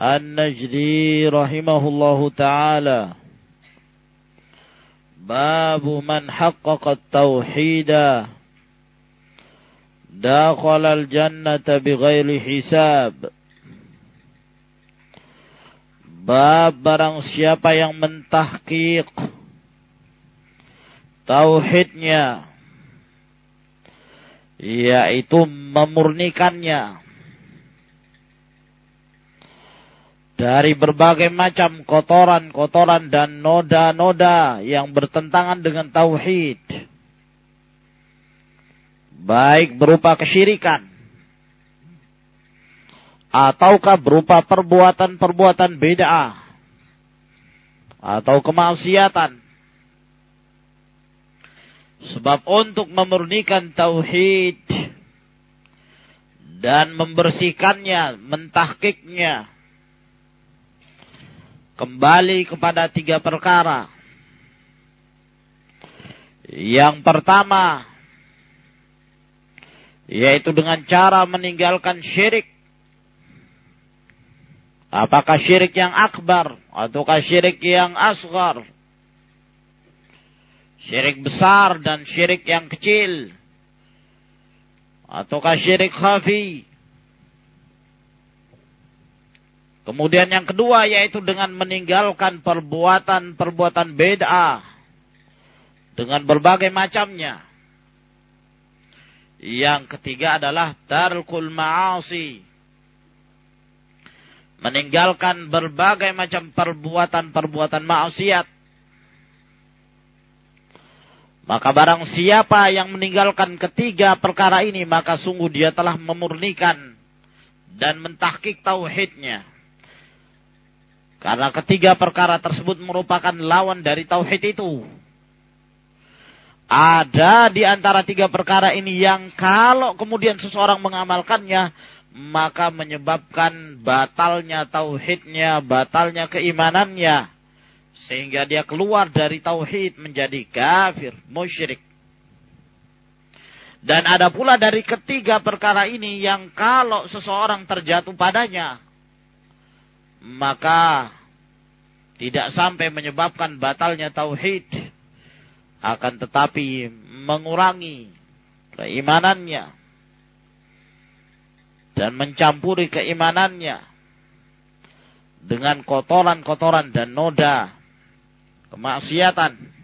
النجدي رحمه الله تعالى باب من حقق التوحيد دخل الجنة بغير حساب Bab barang siapa yang mentahqiq tauhidnya yaitu memurnikannya Dari berbagai macam kotoran-kotoran dan noda-noda yang bertentangan dengan tauhid. Baik berupa kesyirikan ataukah berupa perbuatan-perbuatan beda atau kemaksiatan. Sebab untuk memurnikan tauhid dan membersihkannya, mentahkiknya, kembali kepada tiga perkara. Yang pertama, yaitu dengan cara meninggalkan syirik. Apakah syirik yang akbar ataukah syirik yang asgar? Syirik besar dan syirik yang kecil. Ataukah syirik khafi? Kemudian yang kedua yaitu dengan meninggalkan perbuatan-perbuatan beda dengan berbagai macamnya. Yang ketiga adalah tarkul ma'asi. Meninggalkan berbagai macam perbuatan-perbuatan maksiat. Maka barang siapa yang meninggalkan ketiga perkara ini, maka sungguh dia telah memurnikan dan mentahkik tauhidnya. Karena ketiga perkara tersebut merupakan lawan dari tauhid itu. Ada di antara tiga perkara ini yang kalau kemudian seseorang mengamalkannya, maka menyebabkan batalnya tauhidnya, batalnya keimanannya. Sehingga dia keluar dari tauhid menjadi kafir, musyrik. Dan ada pula dari ketiga perkara ini yang kalau seseorang terjatuh padanya, maka tidak sampai menyebabkan batalnya tauhid akan tetapi mengurangi keimanannya dan mencampuri keimanannya dengan kotoran-kotoran dan noda kemaksiatan.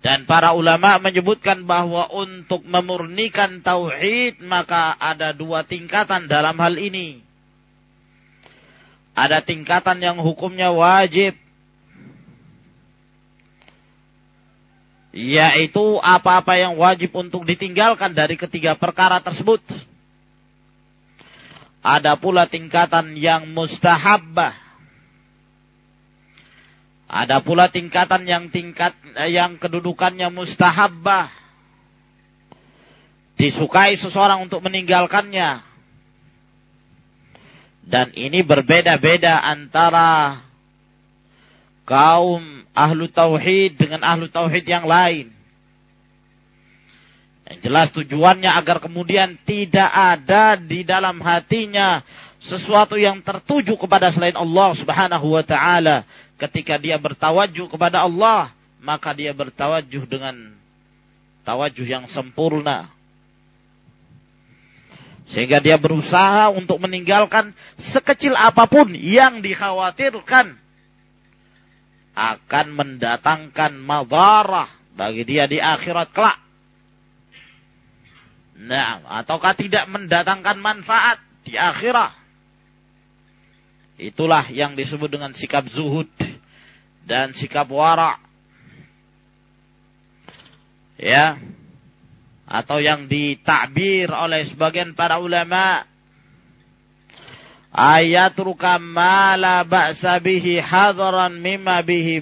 Dan para ulama menyebutkan bahwa untuk memurnikan tauhid maka ada dua tingkatan dalam hal ini ada tingkatan yang hukumnya wajib. Yaitu apa-apa yang wajib untuk ditinggalkan dari ketiga perkara tersebut. Ada pula tingkatan yang mustahabbah. Ada pula tingkatan yang tingkat yang kedudukannya mustahabbah. Disukai seseorang untuk meninggalkannya dan ini berbeda-beda antara kaum ahlu tauhid dengan ahlu tauhid yang lain. Yang jelas tujuannya agar kemudian tidak ada di dalam hatinya sesuatu yang tertuju kepada selain Allah Subhanahu wa taala. Ketika dia bertawajuh kepada Allah, maka dia bertawajuh dengan tawajuh yang sempurna. Sehingga dia berusaha untuk meninggalkan sekecil apa pun yang dikhawatirkan akan mendatangkan madarah bagi dia di akhirat kelak. Nah, ataukah tidak mendatangkan manfaat di akhirat. Itulah yang disebut dengan sikap zuhud dan sikap wara. Ya. Atau yang ditakbir oleh sebagian para ulama ayat ma la ba'sa bihi hadaran bihi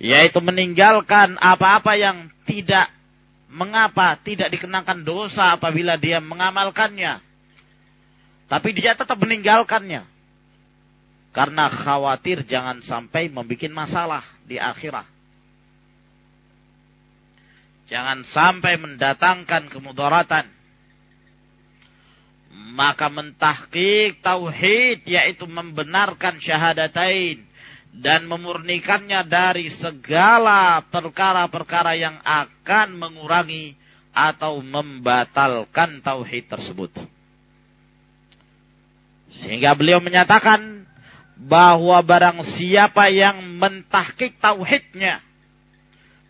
yaitu meninggalkan apa-apa yang tidak mengapa tidak dikenakan dosa apabila dia mengamalkannya tapi dia tetap meninggalkannya. Karena khawatir jangan sampai membuat masalah di akhirat. Jangan sampai mendatangkan kemudaratan. Maka mentahkik tauhid yaitu membenarkan syahadatain dan memurnikannya dari segala perkara-perkara yang akan mengurangi atau membatalkan tauhid tersebut. Sehingga beliau menyatakan bahwa barang siapa yang mentahkik tauhidnya,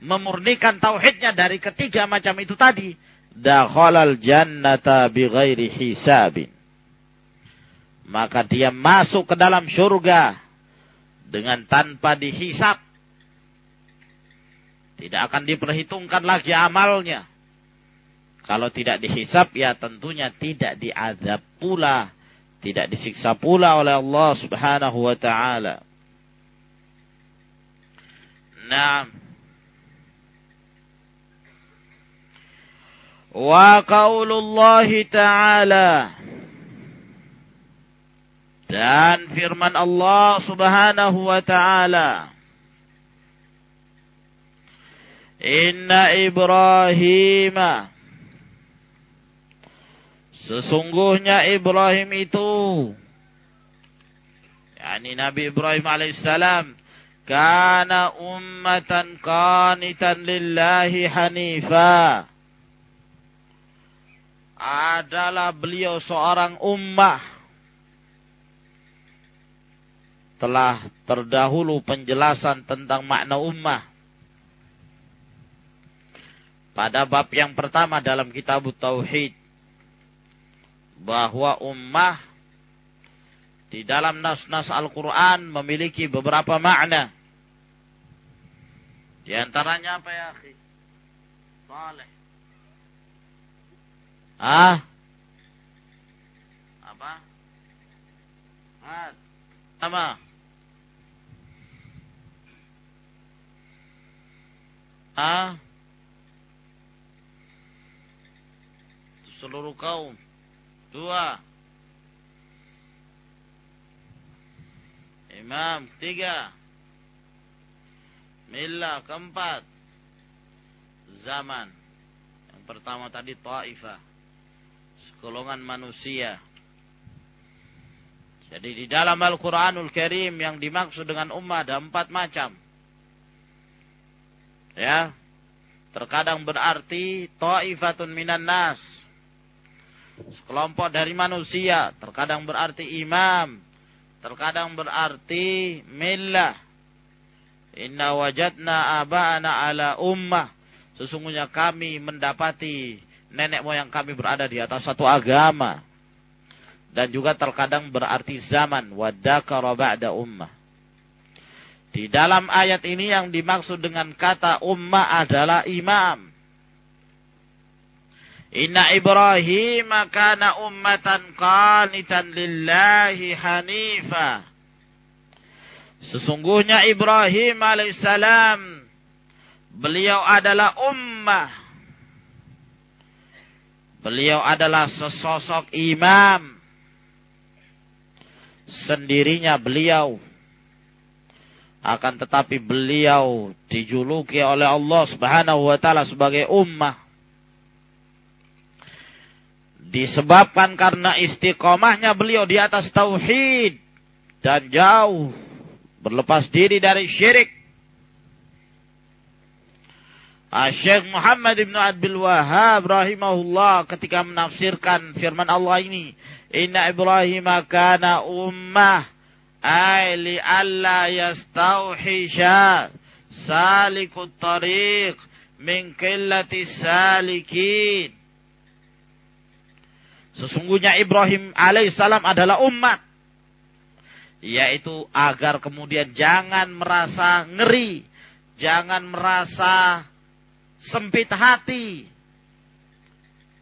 memurnikan tauhidnya dari ketiga macam itu tadi, dakhalal jannata bighairi hisabin. Maka dia masuk ke dalam surga dengan tanpa dihisap. Tidak akan diperhitungkan lagi amalnya. Kalau tidak dihisap ya tentunya tidak diazab pula tidak disiksa pula oleh Allah Subhanahu wa taala. Nah, wa qaulullah taala. Dan firman Allah Subhanahu wa taala. Inna Ibrahim Sesungguhnya Ibrahim itu yakni Nabi Ibrahim alaihissalam kana ummatan qanitan lillahi hanifa adalah beliau seorang ummah telah terdahulu penjelasan tentang makna ummah pada bab yang pertama dalam kitab Tauhid bahwa ummah di dalam nas-nas Al-Quran memiliki beberapa makna. Di antaranya apa ya? Saleh. Ah? Apa? Hat. Apa? Ah? Seluruh kaum. Dua. Imam. Tiga. Mila. Keempat. Zaman. Yang pertama tadi Ta'ifah. Sekolongan manusia. Jadi di dalam Al-Quranul Karim yang dimaksud dengan ummah ada empat macam. Ya. Terkadang berarti ta'ifatun minan nas sekelompok dari manusia, terkadang berarti imam, terkadang berarti millah. Inna wajadna aba'ana ala ummah. Sesungguhnya kami mendapati nenek moyang kami berada di atas satu agama. Dan juga terkadang berarti zaman. Wadakara ba'da ummah. Di dalam ayat ini yang dimaksud dengan kata ummah adalah imam. Inna Ibrahim kana ummatan qanitan lillahi hanifa. Sesungguhnya Ibrahim alaihissalam beliau adalah ummah. Beliau adalah sesosok imam. Sendirinya beliau akan tetapi beliau dijuluki oleh Allah Subhanahu wa taala sebagai ummah disebabkan karena istiqomahnya beliau di atas tauhid dan jauh berlepas diri dari syirik. Syekh Muhammad ibn Abdul Wahab rahimahullah ketika menafsirkan firman Allah ini, Inna Ibrahim kana ummah ay li alla yastauhisha salikut tariq min qillati salikin. Sesungguhnya Ibrahim alaihissalam adalah umat yaitu agar kemudian jangan merasa ngeri, jangan merasa sempit hati.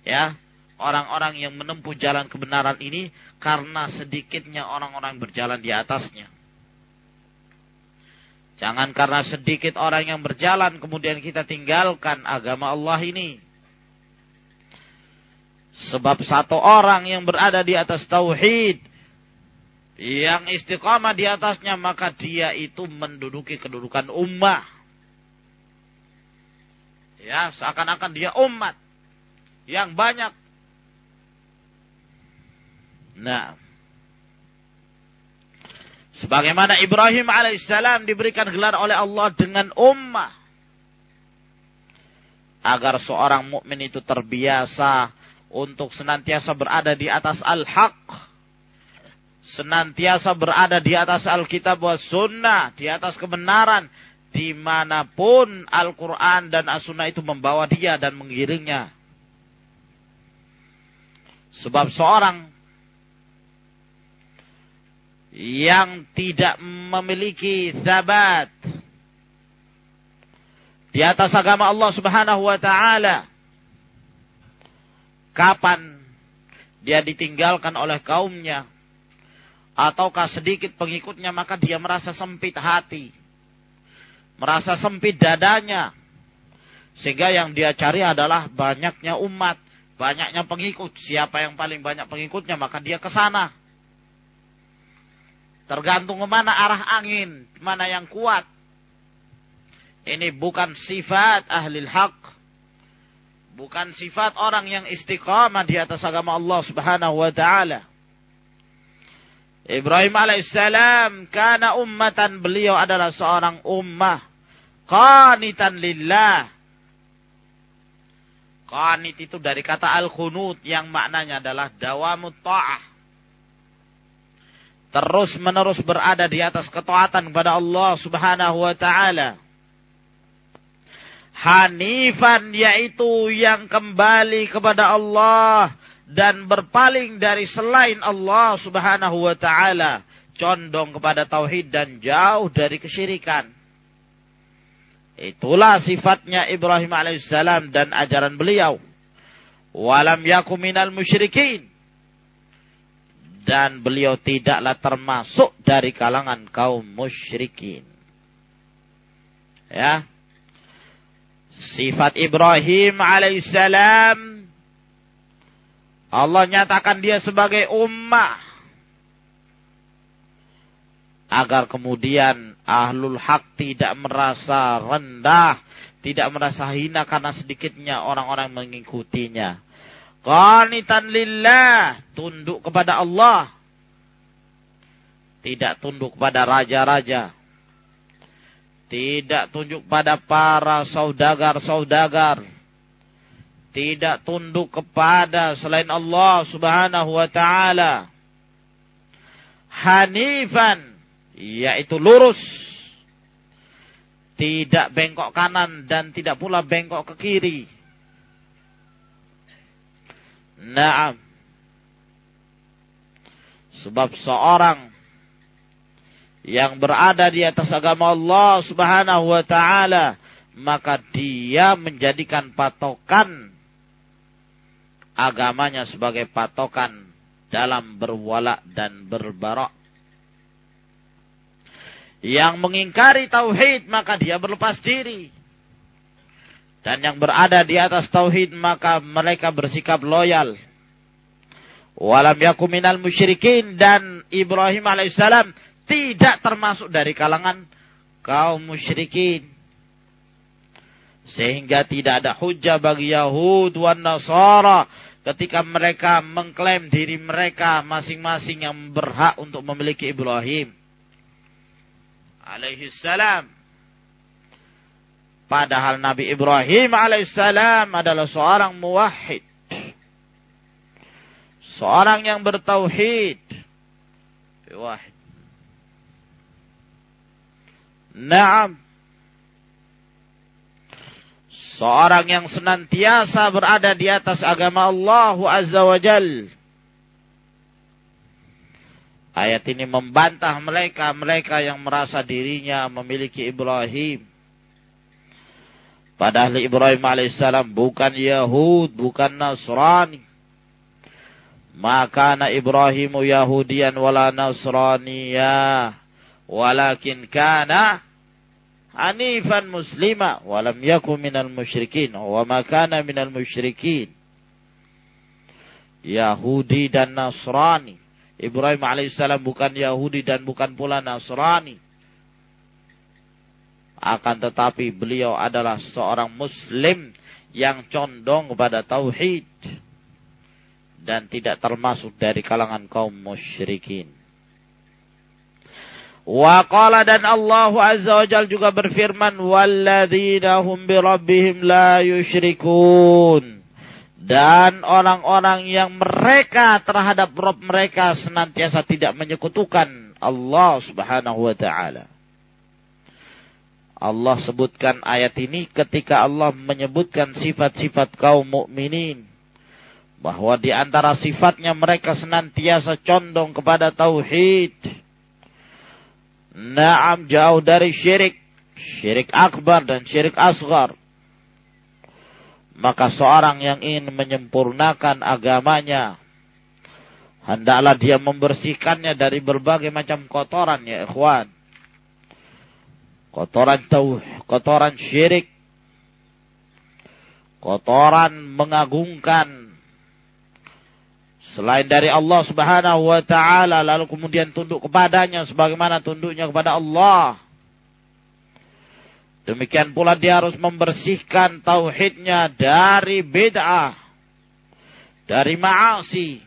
Ya, orang-orang yang menempuh jalan kebenaran ini karena sedikitnya orang-orang berjalan di atasnya. Jangan karena sedikit orang yang berjalan kemudian kita tinggalkan agama Allah ini. Sebab satu orang yang berada di atas tauhid yang istiqamah di atasnya maka dia itu menduduki kedudukan ummah Ya, seakan-akan dia umat yang banyak. Nah, sebagaimana Ibrahim alaihissalam diberikan gelar oleh Allah dengan ummah, agar seorang mukmin itu terbiasa untuk senantiasa berada di atas al-haq, senantiasa berada di atas Alkitab wa sunnah, di atas kebenaran, di mana pun Al-Quran dan As-Sunnah itu membawa dia dan mengiringnya. Sebab seorang yang tidak memiliki sabat di atas agama Allah Subhanahu wa taala kapan dia ditinggalkan oleh kaumnya ataukah sedikit pengikutnya maka dia merasa sempit hati merasa sempit dadanya. Sehingga yang dia cari adalah banyaknya umat, banyaknya pengikut. Siapa yang paling banyak pengikutnya, maka dia ke sana. Tergantung ke mana arah angin, mana yang kuat. Ini bukan sifat ahli haq. Bukan sifat orang yang istiqamah di atas agama Allah subhanahu wa ta'ala. Ibrahim alaihissalam karena ummatan beliau adalah seorang ummah qanitan lillah. Qanit itu dari kata al-khunut yang maknanya adalah dawamut ta'ah. Terus menerus berada di atas ketaatan kepada Allah subhanahu wa ta'ala. Hanifan yaitu yang kembali kepada Allah dan berpaling dari selain Allah Subhanahu wa taala, condong kepada tauhid dan jauh dari kesyirikan. Itulah sifatnya Ibrahim alaihissalam dan ajaran beliau. Walam yaku minal musyrikin. Dan beliau tidaklah termasuk dari kalangan kaum musyrikin. Ya. Sifat Ibrahim alaihissalam Allah nyatakan dia sebagai ummah. Agar kemudian ahlul hak tidak merasa rendah, tidak merasa hina karena sedikitnya orang-orang mengikutinya. Qanitan lillah, tunduk kepada Allah. Tidak tunduk pada raja-raja. Tidak tunduk pada para saudagar-saudagar tidak tunduk kepada selain Allah Subhanahu wa taala. Hanifan yaitu lurus. Tidak bengkok kanan dan tidak pula bengkok ke kiri. Naam. Sebab seorang yang berada di atas agama Allah Subhanahu wa taala maka dia menjadikan patokan agamanya sebagai patokan dalam berwala dan berbarok. Yang mengingkari tauhid maka dia berlepas diri. Dan yang berada di atas tauhid maka mereka bersikap loyal. Walam yaku minal musyrikin dan Ibrahim alaihissalam tidak termasuk dari kalangan kaum musyrikin. Sehingga tidak ada hujah bagi Yahud wan Nasara ketika mereka mengklaim diri mereka masing-masing yang berhak untuk memiliki Ibrahim alaihi salam Padahal Nabi Ibrahim alaihissalam adalah seorang muwahhid. Seorang yang bertauhid. Wahid. Naam. Seorang yang senantiasa berada di atas agama Allah Azza wa Jal. Ayat ini membantah mereka-mereka yang merasa dirinya memiliki Ibrahim. Padahal Ibrahim alaihissalam bukan Yahud, bukan Nasrani. Maka na Ibrahimu Yahudian wala Nasraniya. Walakin kana hanifan muslima. Walam yaku minal musyrikin. Wa makana minal musyrikin. Yahudi dan Nasrani. Ibrahim alaihissalam bukan Yahudi dan bukan pula Nasrani. Akan tetapi beliau adalah seorang muslim yang condong kepada tauhid dan tidak termasuk dari kalangan kaum musyrikin. Wa qala dan Allah Azza wa Jal juga berfirman hum bi rabbihim la dan orang-orang yang mereka terhadap Rob mereka senantiasa tidak menyekutukan Allah Subhanahu wa taala. Allah sebutkan ayat ini ketika Allah menyebutkan sifat-sifat kaum mukminin bahwa di antara sifatnya mereka senantiasa condong kepada tauhid. Naam jauh dari syirik, syirik akbar dan syirik asgar. Maka seorang yang ingin menyempurnakan agamanya, hendaklah dia membersihkannya dari berbagai macam kotoran ya ikhwan. Kotoran tauh, kotoran syirik, kotoran mengagungkan. Selain dari Allah Subhanahu wa taala lalu kemudian tunduk kepadanya sebagaimana tunduknya kepada Allah. Demikian pula dia harus membersihkan tauhidnya dari bid'ah, dari ma'asi.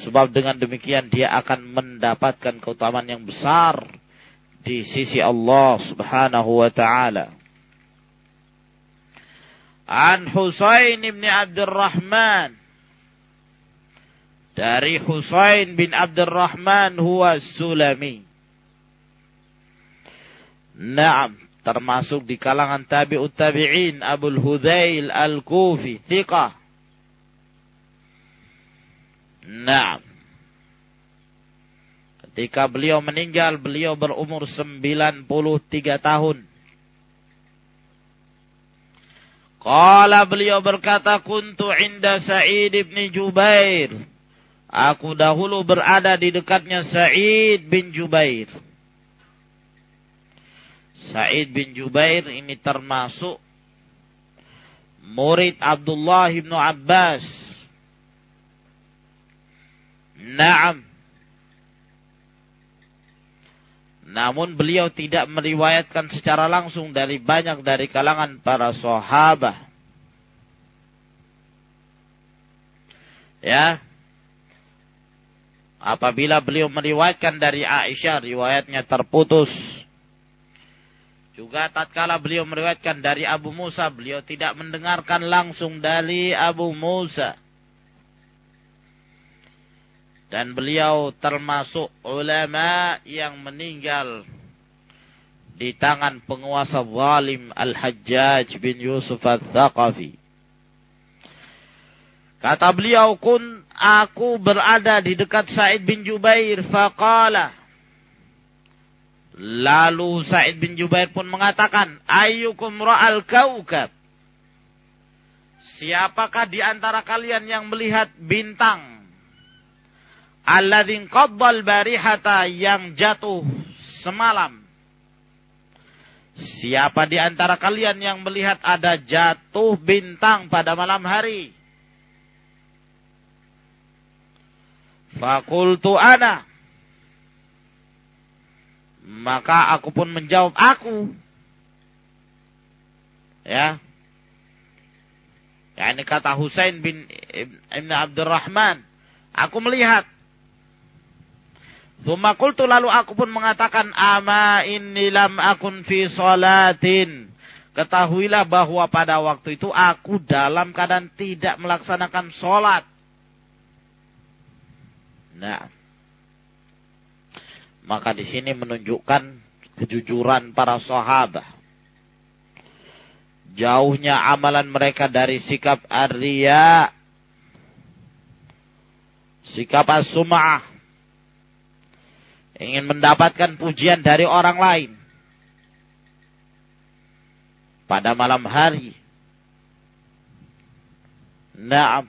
Sebab dengan demikian dia akan mendapatkan keutamaan yang besar di sisi Allah Subhanahu wa taala. An Husain bin Abdurrahman dari Husain bin Abdurrahman huwa Sulami. Naam, termasuk di kalangan tabi'ut tabi'in Abul Hudzail Al-Kufi, thiqah. Naam. Ketika beliau meninggal, beliau berumur 93 tahun. Qala beliau berkata, Kuntu inda Sa'id ibn Jubair. Aku dahulu berada di dekatnya Sa'id bin Jubair. Sa'id bin Jubair ini termasuk murid Abdullah bin Abbas. Naam. Namun beliau tidak meriwayatkan secara langsung dari banyak dari kalangan para sahabat. Ya. Apabila beliau meriwayatkan dari Aisyah, riwayatnya terputus. Juga tatkala beliau meriwayatkan dari Abu Musa, beliau tidak mendengarkan langsung dari Abu Musa dan beliau termasuk ulama yang meninggal di tangan penguasa zalim Al-Hajjaj bin Yusuf Al-Thaqafi. Kata beliau, kun aku berada di dekat Sa'id bin Jubair, faqala. Lalu Sa'id bin Jubair pun mengatakan, ayyukum ra'al kaukab. Siapakah di antara kalian yang melihat bintang Alladzin qaddal barihata yang jatuh semalam. Siapa di antara kalian yang melihat ada jatuh bintang pada malam hari? Fakultu ana. Maka aku pun menjawab aku. Ya. Ya ini kata Husain bin Ibn Abdurrahman. Aku melihat Thumma qultu lalu aku pun mengatakan ama inni lam akun fi salatin. Ketahuilah bahwa pada waktu itu aku dalam keadaan tidak melaksanakan sholat. Nah, maka di sini menunjukkan kejujuran para sahabat. Jauhnya amalan mereka dari sikap arya, sikap as-sum'ah, ingin mendapatkan pujian dari orang lain pada malam hari. Nah,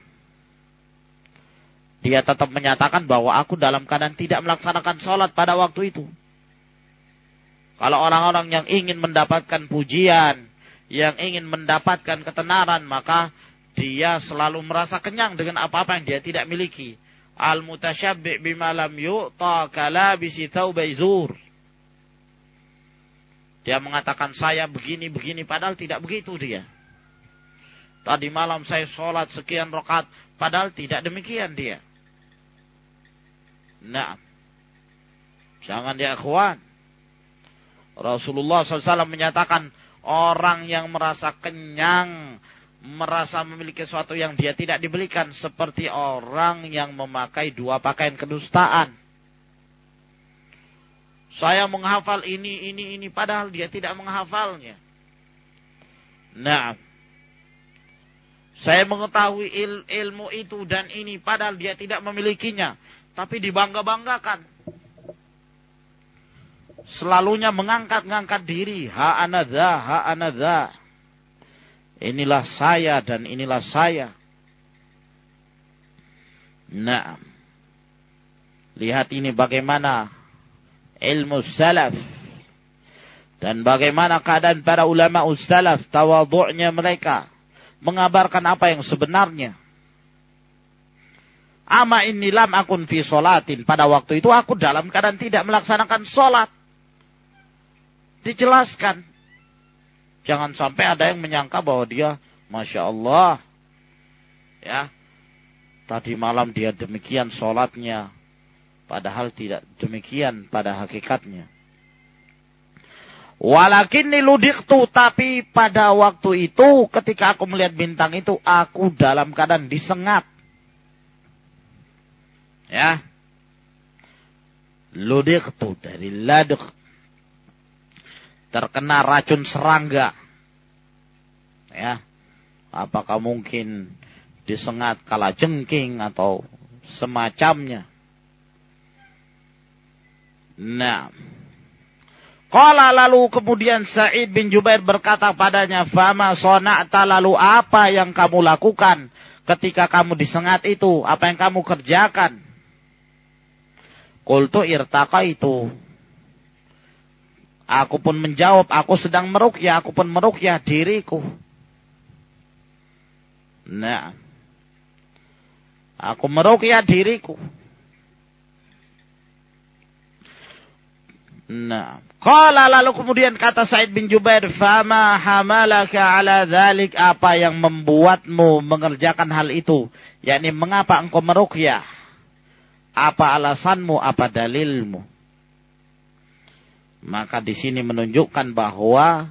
dia tetap menyatakan bahwa aku dalam keadaan tidak melaksanakan sholat pada waktu itu. Kalau orang-orang yang ingin mendapatkan pujian, yang ingin mendapatkan ketenaran, maka dia selalu merasa kenyang dengan apa-apa yang dia tidak miliki al-mutasyabbi' bima lam yu'ta kalabisi thawbai zur. Dia mengatakan saya begini-begini padahal tidak begitu dia. Tadi malam saya sholat sekian rakaat padahal tidak demikian dia. Nah, jangan dia kawan. Rasulullah SAW menyatakan orang yang merasa kenyang merasa memiliki sesuatu yang dia tidak dibelikan seperti orang yang memakai dua pakaian kedustaan. Saya menghafal ini, ini, ini, padahal dia tidak menghafalnya. Nah, saya mengetahui il, ilmu itu dan ini, padahal dia tidak memilikinya, tapi dibangga-banggakan. Selalunya mengangkat-ngangkat diri, ha anadha, ha anadha inilah saya dan inilah saya. Nah, lihat ini bagaimana ilmu salaf dan bagaimana keadaan para ulama ustalaf tawadhu'nya mereka mengabarkan apa yang sebenarnya. Ama ini lam akun fi solatin. Pada waktu itu aku dalam keadaan tidak melaksanakan solat. Dijelaskan Jangan sampai ada yang menyangka bahwa dia, Masya Allah, ya, tadi malam dia demikian sholatnya, padahal tidak demikian pada hakikatnya. Walakin niludiktu, tapi pada waktu itu ketika aku melihat bintang itu, aku dalam keadaan disengat. Ya. Ludiktu dari laduk terkena racun serangga. Ya. Apakah mungkin disengat kala jengking atau semacamnya. Nah. Kala lalu kemudian Sa'id bin Jubair berkata padanya, Fama sona'ta lalu apa yang kamu lakukan ketika kamu disengat itu? Apa yang kamu kerjakan? Kultu irtaka itu. Aku pun menjawab, aku sedang merukyah, aku pun merukyah diriku. Nah. Aku merukyah diriku. Nah. Qala lalu kemudian kata Said bin Jubair, "Fama hamalaka ala dhalik apa yang membuatmu mengerjakan hal itu? yakni mengapa engkau merukyah? Apa alasanmu, apa dalilmu?" Maka di sini menunjukkan bahwa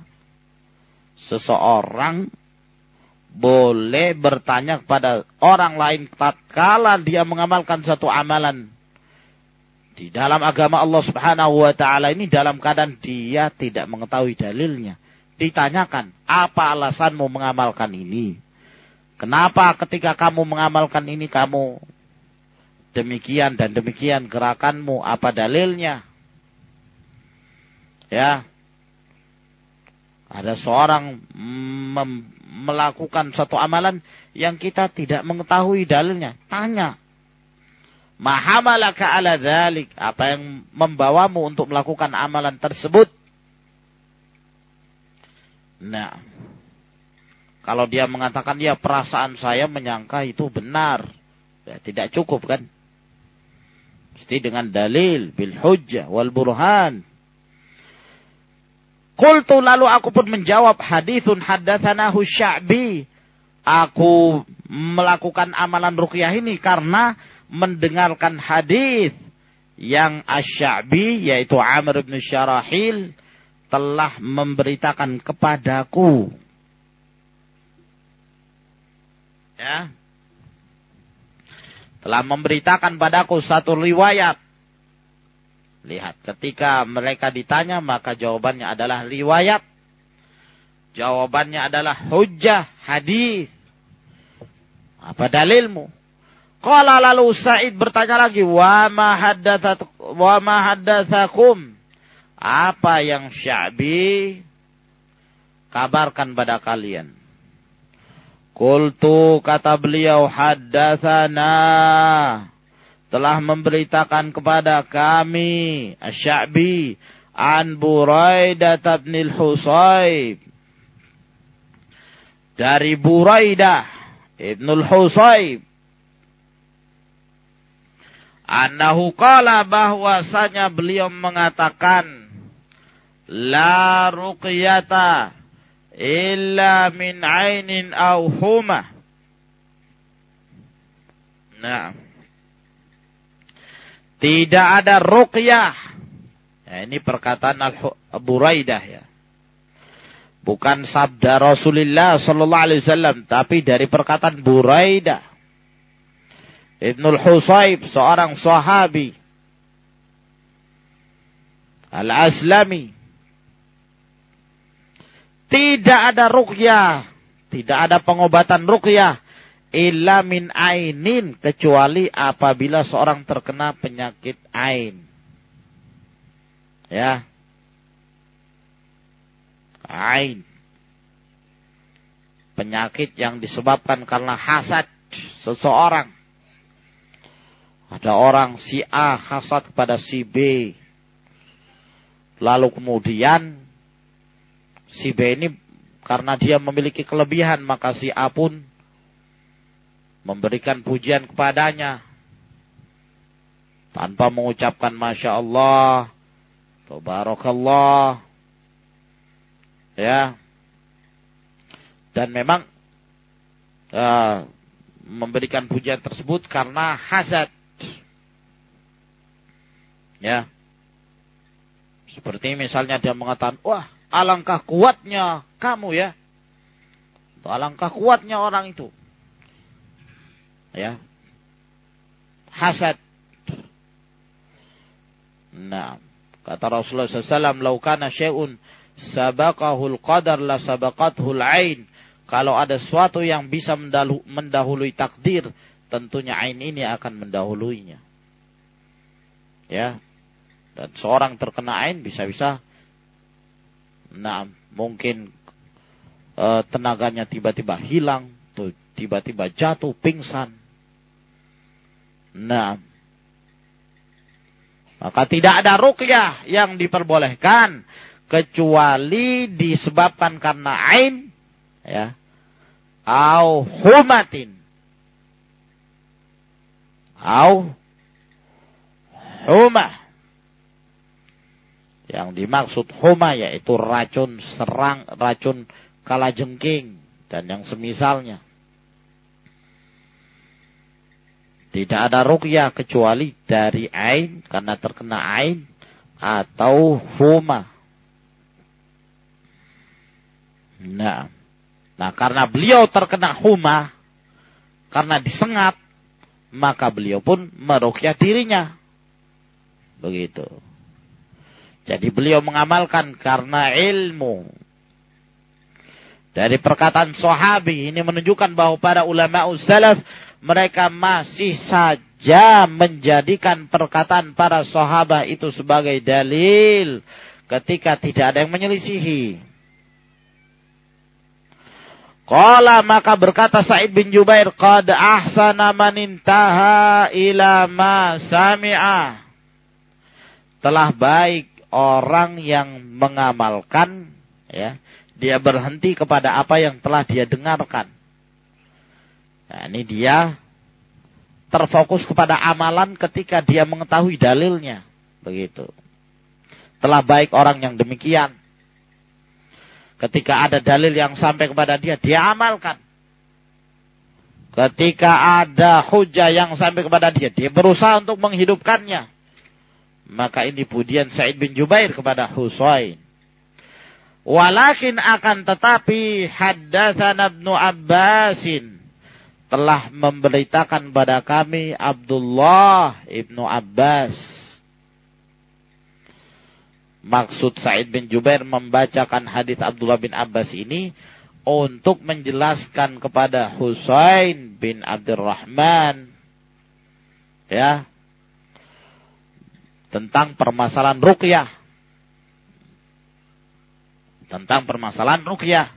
seseorang boleh bertanya kepada orang lain tatkala dia mengamalkan satu amalan di dalam agama Allah Subhanahu wa taala ini dalam keadaan dia tidak mengetahui dalilnya. Ditanyakan, "Apa alasanmu mengamalkan ini?" Kenapa ketika kamu mengamalkan ini kamu demikian dan demikian gerakanmu? Apa dalilnya? ya ada seorang melakukan satu amalan yang kita tidak mengetahui dalilnya. Tanya. Mahamalaka ala dhalik. Apa yang membawamu untuk melakukan amalan tersebut? Nah. Kalau dia mengatakan, ya perasaan saya menyangka itu benar. Ya, tidak cukup kan? Mesti dengan dalil, bil hujjah, wal burhan. Qultu lalu aku pun menjawab hadithun haddatsanahu Sya'bi. Aku melakukan amalan ruqyah ini karena mendengarkan hadis yang Asy-Sya'bi yaitu Amr bin Syarahil telah memberitakan kepadaku. Ya. Telah memberitakan padaku satu riwayat. Lihat, ketika mereka ditanya maka jawabannya adalah riwayat. Jawabannya adalah hujjah, hadis. Apa dalilmu? Qala lalu Sa'id bertanya lagi, "Wa ma haddathat wa ma haddatsakum?" Apa yang Sya'bi kabarkan pada kalian? Kultu kata beliau haddatsana. Telah memberitakan kepada kami Asy-Sya'bi an Buraidah bin al-Husayb dari Buraidah Ibnul Husayb. Anahu kala bahwasanya beliau mengatakan la ruqyata illa min ainin au huma. Nah. Tidak ada ruqyah. Ya, ini perkataan Al-Buraidah ya. Bukan sabda Rasulullah sallallahu alaihi wasallam, tapi dari perkataan Buraidah. Ibnul Husayb seorang sahabi Al-Aslami tidak ada ruqyah. Tidak ada pengobatan ruqyah. Illa min ainin. Kecuali apabila seorang terkena penyakit ain. Ya. Ain. Penyakit yang disebabkan karena hasad seseorang. Ada orang si A hasad kepada si B. Lalu kemudian si B ini karena dia memiliki kelebihan maka si A pun memberikan pujian kepadanya tanpa mengucapkan masya Allah, tabarakallah, ya. Dan memang uh, memberikan pujian tersebut karena hasad. Ya. Seperti misalnya dia mengatakan, wah alangkah kuatnya kamu ya. Alangkah kuatnya orang itu. Ya. Hasad. Nah, kata Rasulullah SAW, laukana syai'un sabakahul qadar la sabakathul ain. Kalau ada sesuatu yang bisa mendahului takdir, tentunya ain ini akan mendahuluinya. Ya, dan seorang terkena ain bisa-bisa nah mungkin e, tenaganya tiba-tiba hilang, tuh tiba-tiba jatuh pingsan. Nah, maka tidak ada ruqyah yang diperbolehkan kecuali disebabkan karena ain ya au humatin au humah yang dimaksud homa yaitu racun serang, racun kalajengking dan yang semisalnya. Tidak ada rukyah kecuali dari ain karena terkena ain atau homa. Nah, nah karena beliau terkena huma, karena disengat, maka beliau pun merukyah dirinya. Begitu. Jadi beliau mengamalkan karena ilmu. Dari perkataan sahabi ini menunjukkan bahwa para ulama salaf mereka masih saja menjadikan perkataan para sahabat itu sebagai dalil ketika tidak ada yang menyelisihi. Qala maka berkata Sa'id bin Jubair qad ahsana man intaha ila ma sami'a. Telah baik orang yang mengamalkan ya dia berhenti kepada apa yang telah dia dengarkan. Nah, ini dia terfokus kepada amalan ketika dia mengetahui dalilnya. Begitu. Telah baik orang yang demikian. Ketika ada dalil yang sampai kepada dia, dia amalkan. Ketika ada hujah yang sampai kepada dia, dia berusaha untuk menghidupkannya. Maka ini pujian Sa'id bin Jubair kepada Husain. Walakin akan tetapi haddatsana Ibnu Abbasin telah memberitakan pada kami Abdullah Ibnu Abbas. Maksud Sa'id bin Jubair membacakan hadis Abdullah bin Abbas ini untuk menjelaskan kepada Husain bin Abdurrahman ya tentang permasalahan ruqyah. Tentang permasalahan ruqyah.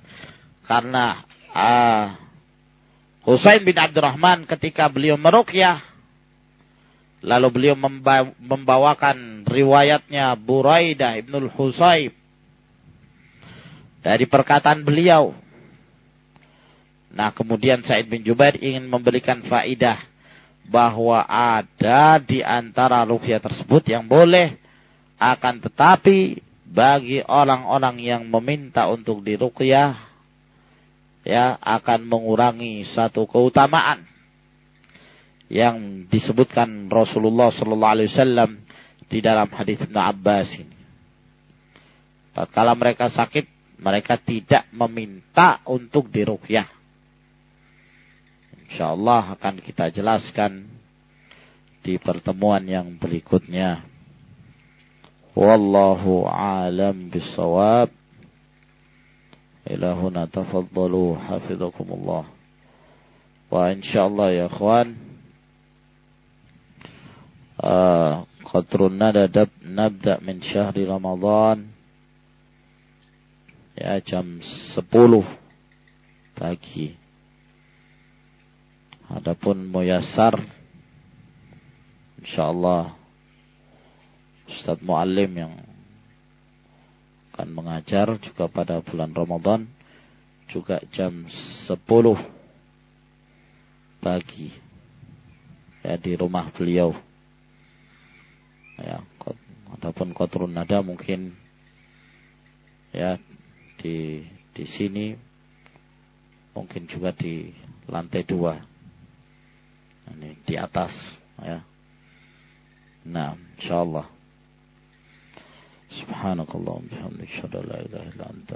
Karena uh, Husain bin Abdurrahman ketika beliau meruqyah lalu beliau membawakan riwayatnya Buraidah Ibnul Husayb dari perkataan beliau. Nah kemudian Said bin Jubair ingin memberikan faidah bahwa ada di antara rukyah tersebut yang boleh akan tetapi bagi orang-orang yang meminta untuk dirukyah ya akan mengurangi satu keutamaan yang disebutkan Rasulullah sallallahu alaihi wasallam di dalam hadis Ibnu Abbas ini. Tatkala mereka sakit, mereka tidak meminta untuk dirukyah insyaallah akan kita jelaskan di pertemuan yang berikutnya. Wallahu alam bisawab. Ila huna tafaddalu hafizakumullah. Wa insyaallah ya ikhwan uh, qatrun nadab nabda min syahri Ramadan ya jam 10 pagi Adapun Muyasar insyaallah Ustaz Muallim yang akan mengajar juga pada bulan Ramadan juga jam 10 pagi ya di rumah beliau. Ya adapun kotrun nada mungkin ya di di sini mungkin juga di lantai dua ini di atas ya. Nah, insyaallah. Subhanakallahumma bihamdika asyhadu an la ilaha illa anta